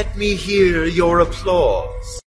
Let me hear your applause.